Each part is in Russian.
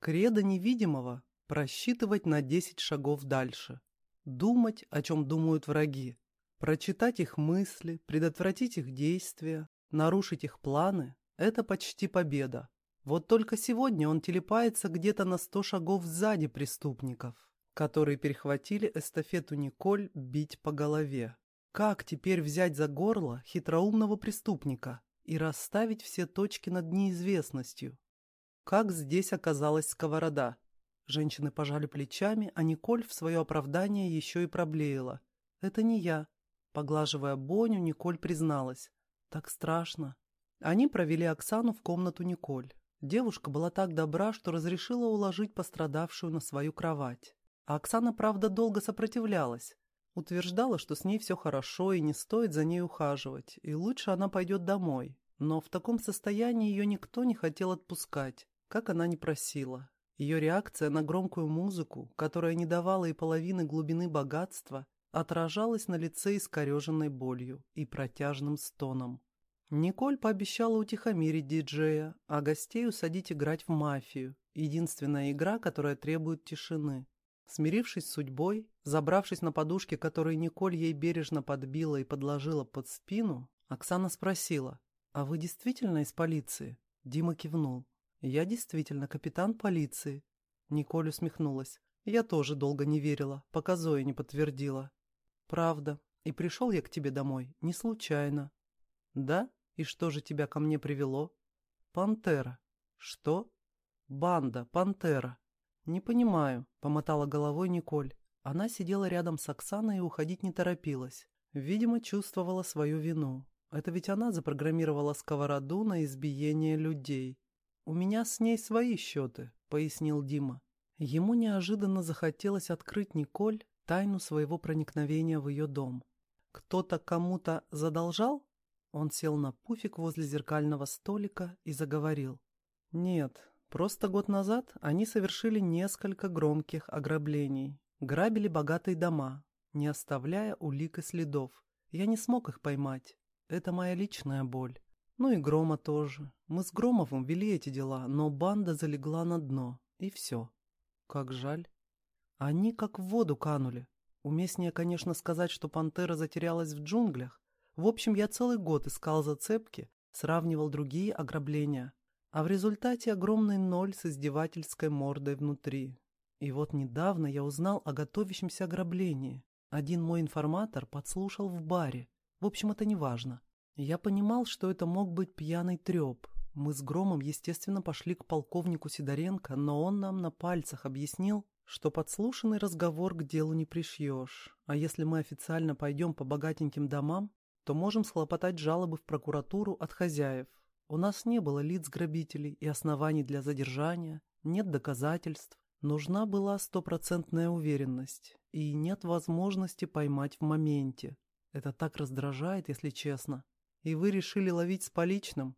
Кредо невидимого – просчитывать на 10 шагов дальше. Думать, о чем думают враги. Прочитать их мысли, предотвратить их действия, нарушить их планы – это почти победа. Вот только сегодня он телепается где-то на 100 шагов сзади преступников, которые перехватили эстафету Николь бить по голове. Как теперь взять за горло хитроумного преступника и расставить все точки над неизвестностью? Как здесь оказалась сковорода? Женщины пожали плечами, а Николь в свое оправдание еще и проблеяла. «Это не я». Поглаживая Боню, Николь призналась. «Так страшно». Они провели Оксану в комнату Николь. Девушка была так добра, что разрешила уложить пострадавшую на свою кровать. А Оксана, правда, долго сопротивлялась. Утверждала, что с ней все хорошо и не стоит за ней ухаживать, и лучше она пойдет домой. Но в таком состоянии ее никто не хотел отпускать как она не просила. Ее реакция на громкую музыку, которая не давала и половины глубины богатства, отражалась на лице искореженной болью и протяжным стоном. Николь пообещала утихомирить диджея, а гостей усадить играть в мафию, единственная игра, которая требует тишины. Смирившись с судьбой, забравшись на подушке, которые Николь ей бережно подбила и подложила под спину, Оксана спросила, «А вы действительно из полиции?» Дима кивнул. «Я действительно капитан полиции». Николь усмехнулась. «Я тоже долго не верила, пока Зоя не подтвердила». «Правда. И пришел я к тебе домой. Не случайно». «Да? И что же тебя ко мне привело?» «Пантера». «Что?» «Банда, пантера». «Не понимаю», — помотала головой Николь. Она сидела рядом с Оксаной и уходить не торопилась. Видимо, чувствовала свою вину. Это ведь она запрограммировала сковороду на избиение людей. «У меня с ней свои счеты», — пояснил Дима. Ему неожиданно захотелось открыть Николь тайну своего проникновения в ее дом. Кто-то кому-то задолжал? Он сел на пуфик возле зеркального столика и заговорил. Нет, просто год назад они совершили несколько громких ограблений. Грабили богатые дома, не оставляя улик и следов. Я не смог их поймать. Это моя личная боль. Ну и Грома тоже. Мы с Громовым вели эти дела, но банда залегла на дно. И все. Как жаль. Они как в воду канули. Уместнее, конечно, сказать, что пантера затерялась в джунглях. В общем, я целый год искал зацепки, сравнивал другие ограбления. А в результате огромный ноль с издевательской мордой внутри. И вот недавно я узнал о готовящемся ограблении. Один мой информатор подслушал в баре. В общем, это не важно. Я понимал, что это мог быть пьяный треп. Мы с Громом, естественно, пошли к полковнику Сидоренко, но он нам на пальцах объяснил, что подслушанный разговор к делу не пришьешь. А если мы официально пойдем по богатеньким домам, то можем схлопотать жалобы в прокуратуру от хозяев. У нас не было лиц грабителей и оснований для задержания, нет доказательств. Нужна была стопроцентная уверенность, и нет возможности поймать в моменте. Это так раздражает, если честно. И вы решили ловить с поличным?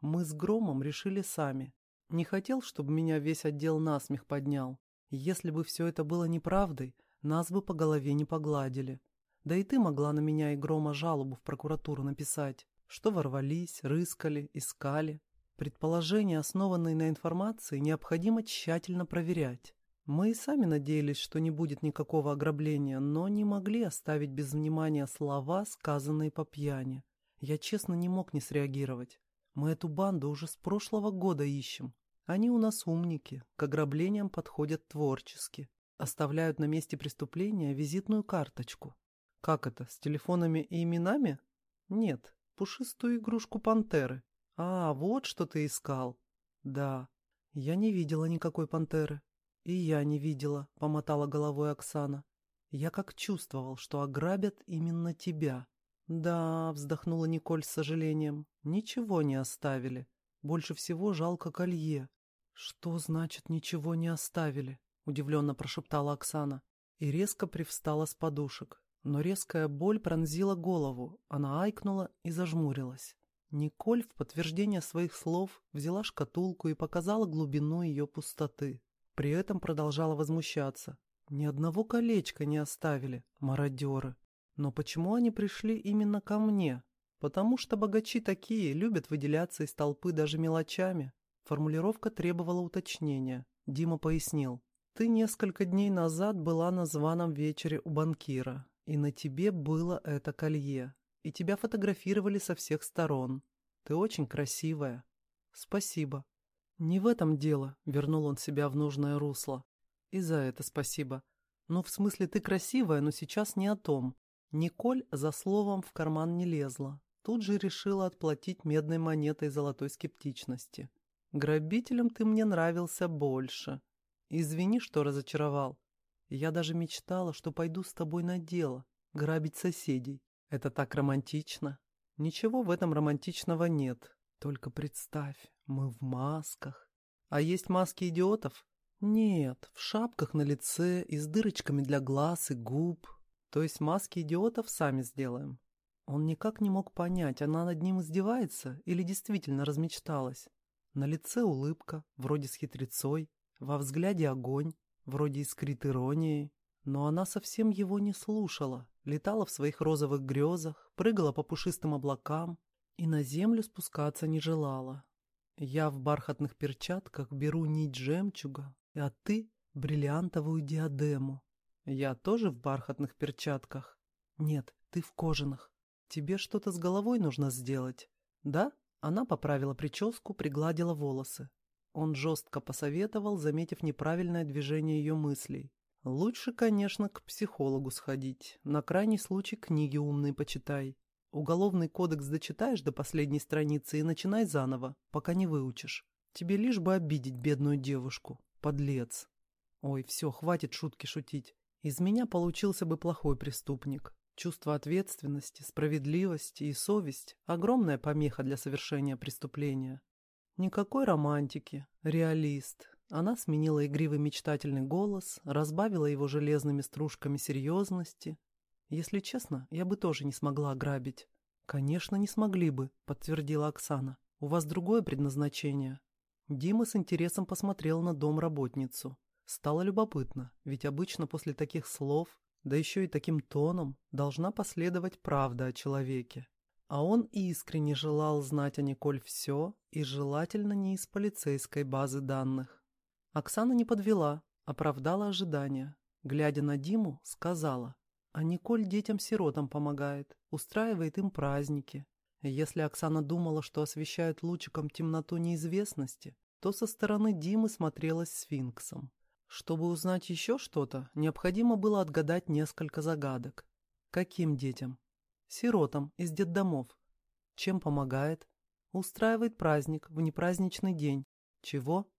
Мы с Громом решили сами. Не хотел, чтобы меня весь отдел насмех поднял. Если бы все это было неправдой, нас бы по голове не погладили. Да и ты могла на меня и Грома жалобу в прокуратуру написать, что ворвались, рыскали, искали. Предположения, основанные на информации, необходимо тщательно проверять. Мы и сами надеялись, что не будет никакого ограбления, но не могли оставить без внимания слова, сказанные по пьяни. Я честно не мог не среагировать. Мы эту банду уже с прошлого года ищем. Они у нас умники, к ограблениям подходят творчески. Оставляют на месте преступления визитную карточку. Как это, с телефонами и именами? Нет, пушистую игрушку пантеры. А, вот что ты искал. Да, я не видела никакой пантеры. И я не видела, помотала головой Оксана. Я как чувствовал, что ограбят именно тебя. «Да», — вздохнула Николь с сожалением, — «ничего не оставили. Больше всего жалко колье». «Что значит «ничего не оставили»?» — удивленно прошептала Оксана. И резко привстала с подушек. Но резкая боль пронзила голову, она айкнула и зажмурилась. Николь в подтверждение своих слов взяла шкатулку и показала глубину ее пустоты. При этом продолжала возмущаться. Ни одного колечка не оставили, мародеры. Но почему они пришли именно ко мне? Потому что богачи такие, любят выделяться из толпы даже мелочами. Формулировка требовала уточнения. Дима пояснил. «Ты несколько дней назад была на званом вечере у банкира, и на тебе было это колье, и тебя фотографировали со всех сторон. Ты очень красивая». «Спасибо». «Не в этом дело», — вернул он себя в нужное русло. «И за это спасибо. Ну, в смысле, ты красивая, но сейчас не о том. Николь за словом в карман не лезла. Тут же решила отплатить медной монетой золотой скептичности. Грабителем ты мне нравился больше. Извини, что разочаровал. Я даже мечтала, что пойду с тобой на дело, грабить соседей. Это так романтично. Ничего в этом романтичного нет. Только представь, мы в масках. А есть маски идиотов? Нет, в шапках на лице и с дырочками для глаз и губ. То есть маски идиотов сами сделаем. Он никак не мог понять, она над ним издевается или действительно размечталась. На лице улыбка, вроде с хитрецой, во взгляде огонь, вроде искрит иронией. Но она совсем его не слушала, летала в своих розовых грезах, прыгала по пушистым облакам и на землю спускаться не желала. Я в бархатных перчатках беру нить жемчуга, а ты — бриллиантовую диадему. Я тоже в бархатных перчатках. Нет, ты в кожаных. Тебе что-то с головой нужно сделать. Да? Она поправила прическу, пригладила волосы. Он жестко посоветовал, заметив неправильное движение ее мыслей. «Лучше, конечно, к психологу сходить. На крайний случай книги умные почитай. Уголовный кодекс дочитаешь до последней страницы и начинай заново, пока не выучишь. Тебе лишь бы обидеть бедную девушку. Подлец. Ой, все, хватит шутки шутить. Из меня получился бы плохой преступник. Чувство ответственности, справедливости и совесть – огромная помеха для совершения преступления. Никакой романтики, реалист. Она сменила игривый мечтательный голос, разбавила его железными стружками серьезности. Если честно, я бы тоже не смогла ограбить. Конечно, не смогли бы, подтвердила Оксана. У вас другое предназначение. Дима с интересом посмотрел на домработницу. Стало любопытно, ведь обычно после таких слов да еще и таким тоном должна последовать правда о человеке. А он искренне желал знать о Николь все, и желательно не из полицейской базы данных. Оксана не подвела, оправдала ожидания. Глядя на Диму, сказала, а Николь детям-сиротам помогает, устраивает им праздники. Если Оксана думала, что освещает лучиком темноту неизвестности, то со стороны Димы смотрелась сфинксом. Чтобы узнать еще что-то, необходимо было отгадать несколько загадок. Каким детям? Сиротам из детдомов. Чем помогает? Устраивает праздник в непраздничный день. Чего?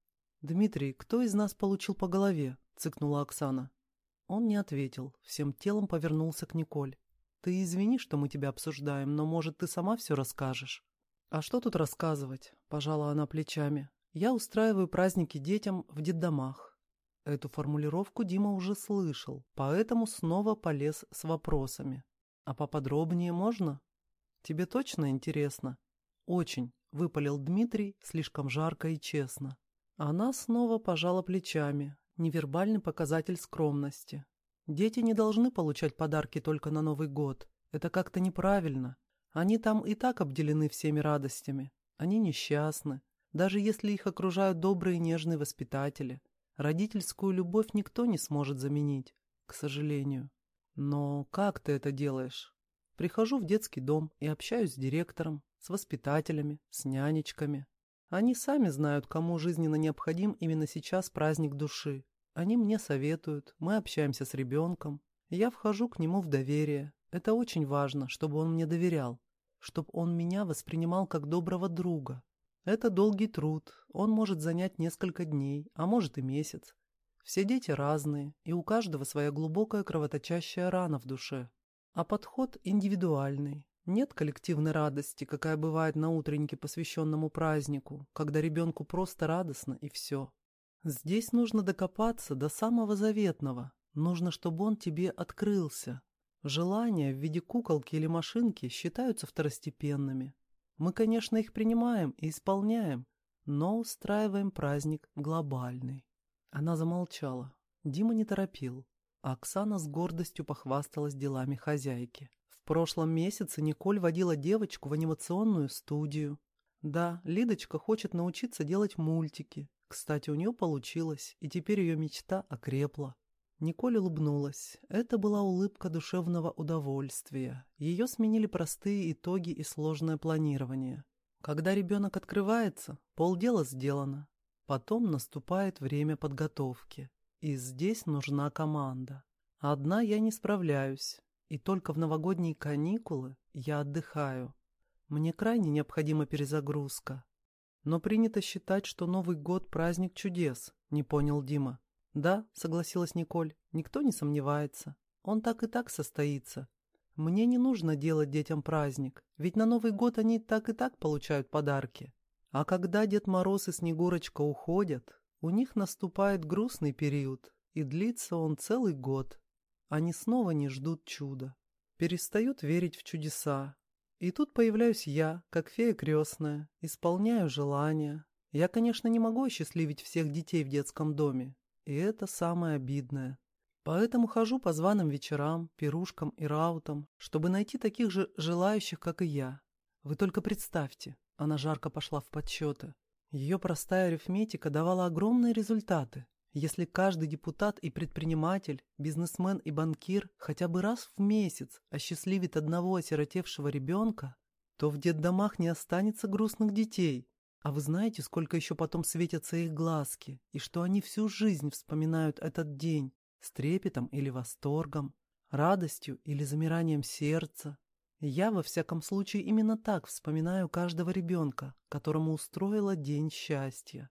Дмитрий, кто из нас получил по голове? Цыкнула Оксана. Он не ответил, всем телом повернулся к Николь. Ты извини, что мы тебя обсуждаем, но, может, ты сама все расскажешь? А что тут рассказывать? Пожала она плечами. Я устраиваю праздники детям в детдомах. Эту формулировку Дима уже слышал, поэтому снова полез с вопросами. «А поподробнее можно?» «Тебе точно интересно?» «Очень», — выпалил Дмитрий слишком жарко и честно. Она снова пожала плечами, невербальный показатель скромности. «Дети не должны получать подарки только на Новый год. Это как-то неправильно. Они там и так обделены всеми радостями. Они несчастны, даже если их окружают добрые и нежные воспитатели. Родительскую любовь никто не сможет заменить, к сожалению. Но как ты это делаешь? Прихожу в детский дом и общаюсь с директором, с воспитателями, с нянечками. Они сами знают, кому жизненно необходим именно сейчас праздник души. Они мне советуют, мы общаемся с ребенком. Я вхожу к нему в доверие. Это очень важно, чтобы он мне доверял, чтобы он меня воспринимал как доброго друга, это долгий труд, он может занять несколько дней, а может и месяц. Все дети разные, и у каждого своя глубокая кровоточащая рана в душе. А подход индивидуальный. Нет коллективной радости, какая бывает на утреннике, посвященному празднику, когда ребенку просто радостно и все. Здесь нужно докопаться до самого заветного. Нужно, чтобы он тебе открылся. Желания в виде куколки или машинки считаются второстепенными. Мы, конечно, их принимаем и исполняем, но устраиваем праздник глобальный. Она замолчала. Дима не торопил. А Оксана с гордостью похвасталась делами хозяйки. В прошлом месяце Николь водила девочку в анимационную студию. Да, Лидочка хочет научиться делать мультики. Кстати, у нее получилось, и теперь ее мечта окрепла. Николь улыбнулась. Это была улыбка душевного удовольствия. Ее сменили простые итоги и сложное планирование. Когда ребенок открывается, полдела сделано. Потом наступает время подготовки. И здесь нужна команда. Одна я не справляюсь. И только в новогодние каникулы я отдыхаю. Мне крайне необходима перезагрузка. Но принято считать, что Новый год – праздник чудес, не понял Дима. «Да», — согласилась Николь, — «никто не сомневается. Он так и так состоится. Мне не нужно делать детям праздник, ведь на Новый год они так и так получают подарки. А когда Дед Мороз и Снегурочка уходят, у них наступает грустный период, и длится он целый год. Они снова не ждут чуда, перестают верить в чудеса. И тут появляюсь я, как фея крестная, исполняю желания. Я, конечно, не могу осчастливить всех детей в детском доме, и это самое обидное. Поэтому хожу по званым вечерам, пирушкам и раутам, чтобы найти таких же желающих, как и я. Вы только представьте, она жарко пошла в подсчеты. Ее простая арифметика давала огромные результаты. Если каждый депутат и предприниматель, бизнесмен и банкир хотя бы раз в месяц осчастливит одного осиротевшего ребенка, то в детдомах не останется грустных детей, а вы знаете, сколько еще потом светятся их глазки, и что они всю жизнь вспоминают этот день с трепетом или восторгом, радостью или замиранием сердца? Я, во всяком случае, именно так вспоминаю каждого ребенка, которому устроила день счастья.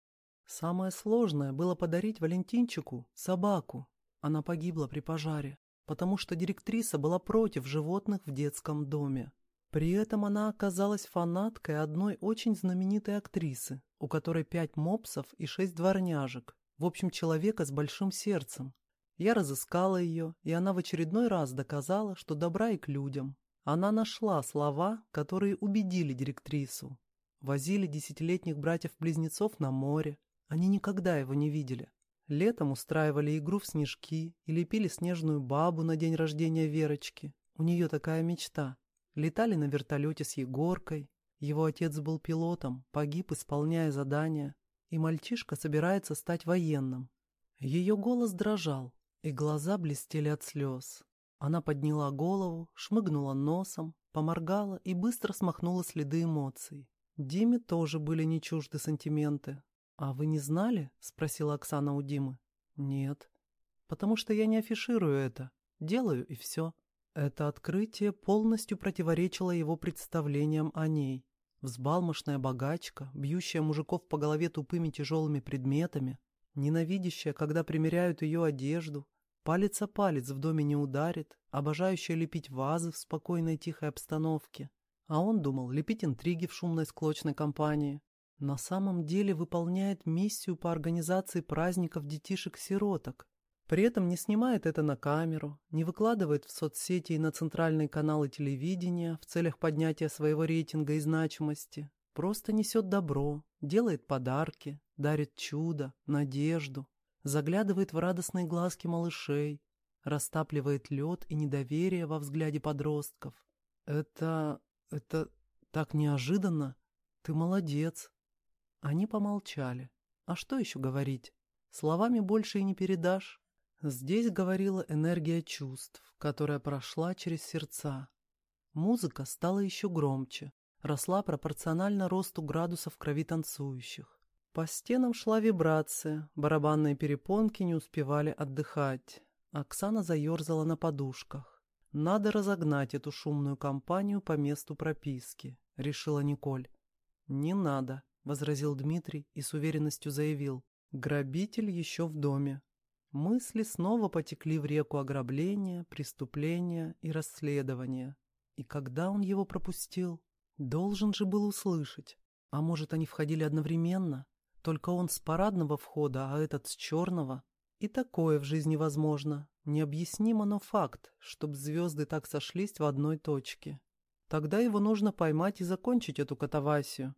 Самое сложное было подарить Валентинчику собаку. Она погибла при пожаре, потому что директриса была против животных в детском доме. При этом она оказалась фанаткой одной очень знаменитой актрисы, у которой пять мопсов и шесть дворняжек, в общем, человека с большим сердцем. Я разыскала ее, и она в очередной раз доказала, что добра и к людям. Она нашла слова, которые убедили директрису. Возили десятилетних братьев-близнецов на море. Они никогда его не видели. Летом устраивали игру в снежки и лепили снежную бабу на день рождения Верочки. У нее такая мечта. Летали на вертолете с Егоркой. Его отец был пилотом, погиб, исполняя задания. И мальчишка собирается стать военным. Ее голос дрожал, и глаза блестели от слез. Она подняла голову, шмыгнула носом, поморгала и быстро смахнула следы эмоций. Диме тоже были не чужды сантименты. «А вы не знали?» — спросила Оксана у Димы. «Нет. Потому что я не афиширую это. Делаю и все». Это открытие полностью противоречило его представлениям о ней. Взбалмошная богачка, бьющая мужиков по голове тупыми тяжелыми предметами, ненавидящая, когда примеряют ее одежду, палец о палец в доме не ударит, обожающая лепить вазы в спокойной тихой обстановке. А он думал лепить интриги в шумной склочной компании. На самом деле выполняет миссию по организации праздников детишек-сироток, при этом не снимает это на камеру, не выкладывает в соцсети и на центральные каналы телевидения в целях поднятия своего рейтинга и значимости. Просто несет добро, делает подарки, дарит чудо, надежду, заглядывает в радостные глазки малышей, растапливает лед и недоверие во взгляде подростков. Это... это так неожиданно. Ты молодец. Они помолчали. А что еще говорить? Словами больше и не передашь. Здесь говорила энергия чувств, которая прошла через сердца. Музыка стала еще громче, росла пропорционально росту градусов крови танцующих. По стенам шла вибрация, барабанные перепонки не успевали отдыхать. Оксана заерзала на подушках. «Надо разогнать эту шумную компанию по месту прописки», — решила Николь. «Не надо», — возразил Дмитрий и с уверенностью заявил. «Грабитель еще в доме. Мысли снова потекли в реку ограбления, преступления и расследования. И когда он его пропустил? Должен же был услышать. А может, они входили одновременно? Только он с парадного входа, а этот с черного? И такое в жизни возможно. Необъяснимо, но факт, чтоб звезды так сошлись в одной точке. Тогда его нужно поймать и закончить эту катавасию.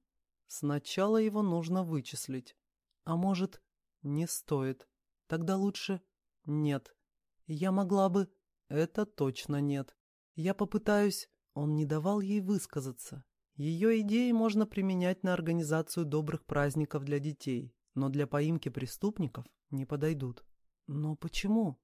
Сначала его нужно вычислить. А может, не стоит. Тогда лучше нет. Я могла бы... Это точно нет. Я попытаюсь... Он не давал ей высказаться. Ее идеи можно применять на организацию добрых праздников для детей. но для поимки преступников не подойдут. Но почему?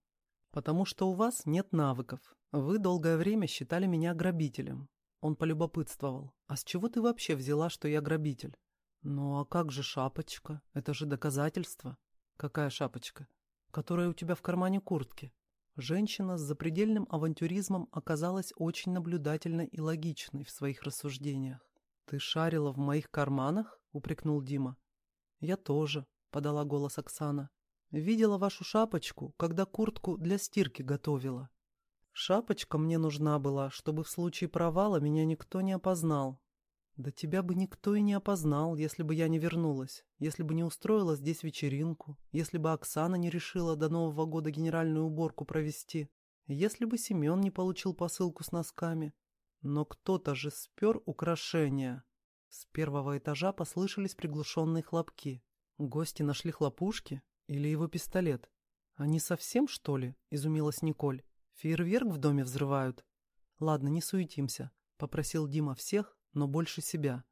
Потому что у вас нет навыков. Вы долгое время считали меня грабителем. Он полюбопытствовал. А с чего ты вообще взяла, что я грабитель? Ну а как же шапочка? Это же доказательство. Какая шапочка? Которая у тебя в кармане куртки. Женщина с запредельным авантюризмом оказалась очень наблюдательной и логичной в своих рассуждениях. «Ты шарила в моих карманах?» — упрекнул Дима. «Я тоже», — подала голос Оксана. «Видела вашу шапочку, когда куртку для стирки готовила. Шапочка мне нужна была, чтобы в случае провала меня никто не опознал. Да тебя бы никто и не опознал, если бы я не вернулась, если бы не устроила здесь вечеринку, если бы Оксана не решила до Нового года генеральную уборку провести, если бы Семен не получил посылку с носками. Но кто-то же спер украшения. С первого этажа послышались приглушенные хлопки. Гости нашли хлопушки или его пистолет. «Они совсем, что ли?» — изумилась Николь. «Фейерверк в доме взрывают?» «Ладно, не суетимся», — попросил Дима всех, но больше себя.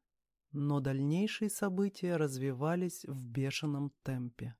Но дальнейшие события развивались в бешеном темпе.